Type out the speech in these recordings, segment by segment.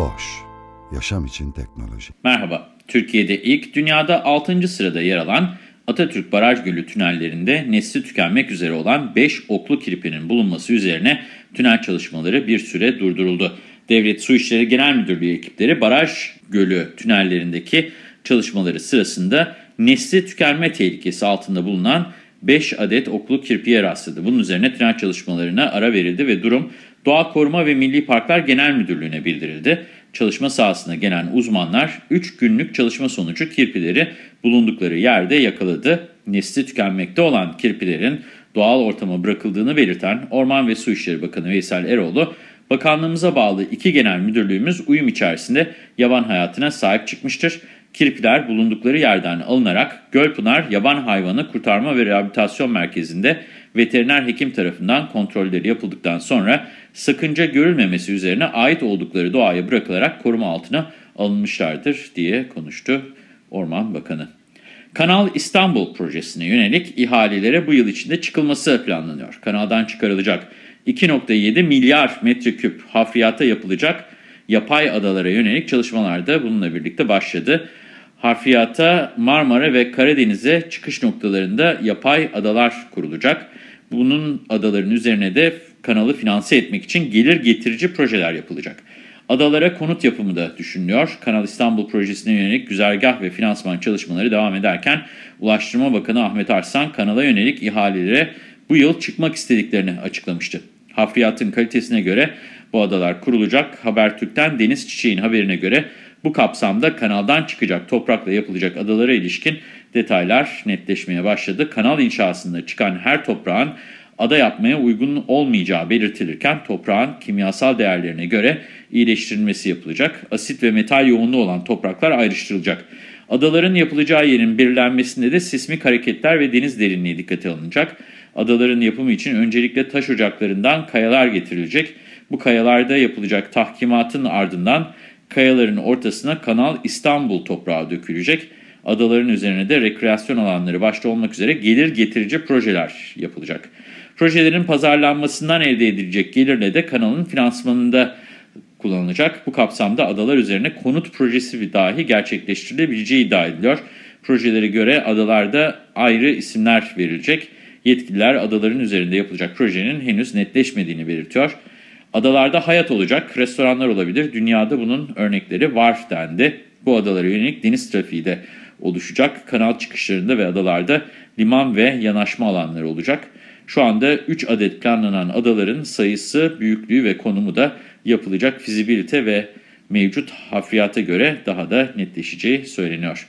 Boş, yaşam için teknoloji. Merhaba, Türkiye'de ilk, dünyada 6. sırada yer alan Atatürk Baraj Gölü tünellerinde nesli tükenmek üzere olan 5 oklu kirpinin bulunması üzerine tünel çalışmaları bir süre durduruldu. Devlet Su İşleri Genel Müdürlüğü ekipleri Baraj Gölü tünellerindeki çalışmaları sırasında nesli tükenme tehlikesi altında bulunan 5 adet oklu kirpiye rastladı. Bunun üzerine tünel çalışmalarına ara verildi ve durum Doğa Koruma ve Milli Parklar Genel Müdürlüğü'ne bildirildi. Çalışma sahasına gelen uzmanlar 3 günlük çalışma sonucu kirpileri bulundukları yerde yakaladı. Nesli tükenmekte olan kirpilerin doğal ortama bırakıldığını belirten Orman ve Su İşleri Bakanı Veysel Eroğlu, Bakanlığımıza bağlı iki genel müdürlüğümüz uyum içerisinde yaban hayatına sahip çıkmıştır. Kirpiler bulundukları yerden alınarak Gölpınar Yaban Hayvanı Kurtarma ve Rehabilitasyon Merkezi'nde veteriner hekim tarafından kontrolleri yapıldıktan sonra sakınca görülmemesi üzerine ait oldukları doğaya bırakılarak koruma altına alınmışlardır diye konuştu Orman Bakanı. Kanal İstanbul projesine yönelik ihalelere bu yıl içinde çıkılması planlanıyor. Kanaldan çıkarılacak 2.7 milyar metreküp hafriyata yapılacak yapay adalara yönelik çalışmalar da bununla birlikte başladı. Harfiyata Marmara ve Karadeniz'e çıkış noktalarında yapay adalar kurulacak. Bunun adaların üzerine de kanalı finanse etmek için gelir getirici projeler yapılacak. Adalara konut yapımı da düşünülüyor. Kanal İstanbul projesine yönelik güzergah ve finansman çalışmaları devam ederken Ulaştırma Bakanı Ahmet Arslan kanala yönelik ihalelere bu yıl çıkmak istediklerini açıklamıştı. Hafriyatın kalitesine göre bu adalar kurulacak. Habertürk'ten Deniz Çiçek'in haberine göre bu kapsamda kanaldan çıkacak toprakla yapılacak adalara ilişkin detaylar netleşmeye başladı. Kanal inşasında çıkan her toprağın ada yapmaya uygun olmayacağı belirtilirken toprağın kimyasal değerlerine göre iyileştirilmesi yapılacak. Asit ve metal yoğunluğu olan topraklar ayrıştırılacak. Adaların yapılacağı yerin belirlenmesinde de sismik hareketler ve deniz derinliği dikkate alınacak. Adaların yapımı için öncelikle taş ocaklarından kayalar getirilecek. Bu kayalarda yapılacak tahkimatın ardından kayaların ortasına Kanal İstanbul toprağı dökülecek. Adaların üzerine de rekreasyon alanları başta olmak üzere gelir getirici projeler yapılacak. Projelerin pazarlanmasından elde edilecek gelirle de kanalın finansmanında kullanılacak. Bu kapsamda adalar üzerine konut projesi dahi gerçekleştirilebileceği iddia ediliyor. Projelere göre adalarda ayrı isimler verilecek. Yetkililer adaların üzerinde yapılacak projenin henüz netleşmediğini belirtiyor. Adalarda hayat olacak, restoranlar olabilir. Dünyada bunun örnekleri var dendi. Bu adalara yönelik deniz trafiği de oluşacak. Kanal çıkışlarında ve adalarda liman ve yanaşma alanları olacak. Şu anda 3 adet planlanan adaların sayısı, büyüklüğü ve konumu da yapılacak fizibilite ve mevcut hafriyata göre daha da netleşeceği söyleniyor.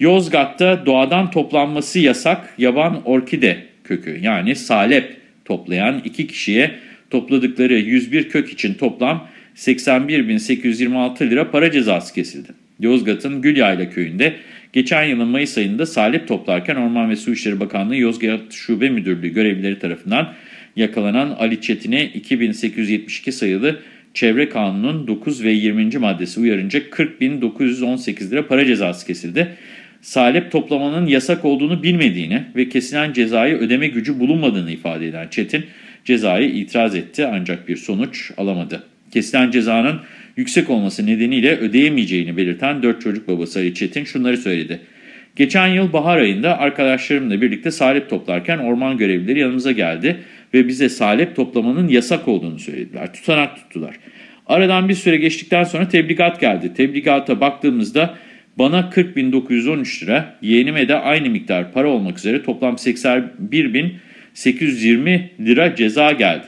Yozgat'ta doğadan toplanması yasak yaban orkide kökü yani salep toplayan iki kişiye topladıkları 101 kök için toplam 81.826 lira para cezası kesildi. Yozgat'ın Gülyayla köyünde geçen yılın Mayıs ayında salep toplarken Orman ve Su İşleri Bakanlığı Yozgat Şube Müdürlüğü görevlileri tarafından yakalanan Ali Çetin'e 2872 sayılı Çevre Kanunu'nun 9 ve 20. maddesi uyarınca 40.918 lira para cezası kesildi. Salep toplamanın yasak olduğunu bilmediğini ve kesilen cezayı ödeme gücü bulunmadığını ifade eden Çetin, cezayı itiraz etti ancak bir sonuç alamadı. Kesilen cezanın yüksek olması nedeniyle ödeyemeyeceğini belirten 4 çocuk babası Ali Çetin şunları söyledi. Geçen yıl bahar ayında arkadaşlarımla birlikte salep toplarken orman görevlileri yanımıza geldi ve bize salep toplamanın yasak olduğunu söylediler. Tutanak tuttular. Aradan bir süre geçtikten sonra tebligat geldi. Tebligata baktığımızda bana 40.913 lira, yeğenime de aynı miktar para olmak üzere toplam 81.820 lira ceza geldi.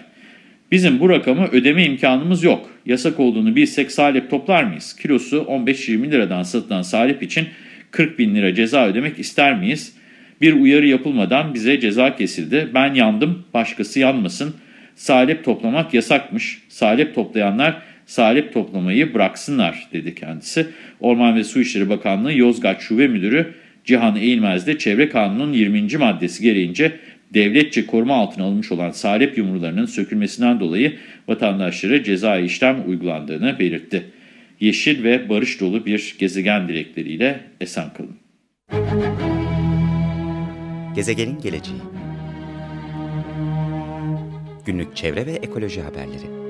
Bizim bu rakamı ödeme imkanımız yok. Yasak olduğunu bilsek salep toplar mıyız? Kilosu 15-20 liradan satılan salep için 40 bin lira ceza ödemek ister miyiz? Bir uyarı yapılmadan bize ceza kesildi. Ben yandım, başkası yanmasın. salep toplamak yasakmış. Salep toplayanlar salep toplamayı bıraksınlar dedi kendisi. Orman ve Su İşleri Bakanlığı Yozgat Şube Müdürü Cihan Eğilmez de Çevre Kanunu'nun 20. maddesi gereğince devletçe koruma altına alınmış olan salep yumrularının sökülmesinden dolayı vatandaşlara cezai işlem uygulandığını belirtti. Yeşil ve barış dolu bir gezegen dilekleriyle esen kalın. Gezegenin geleceği Günlük çevre ve ekoloji haberleri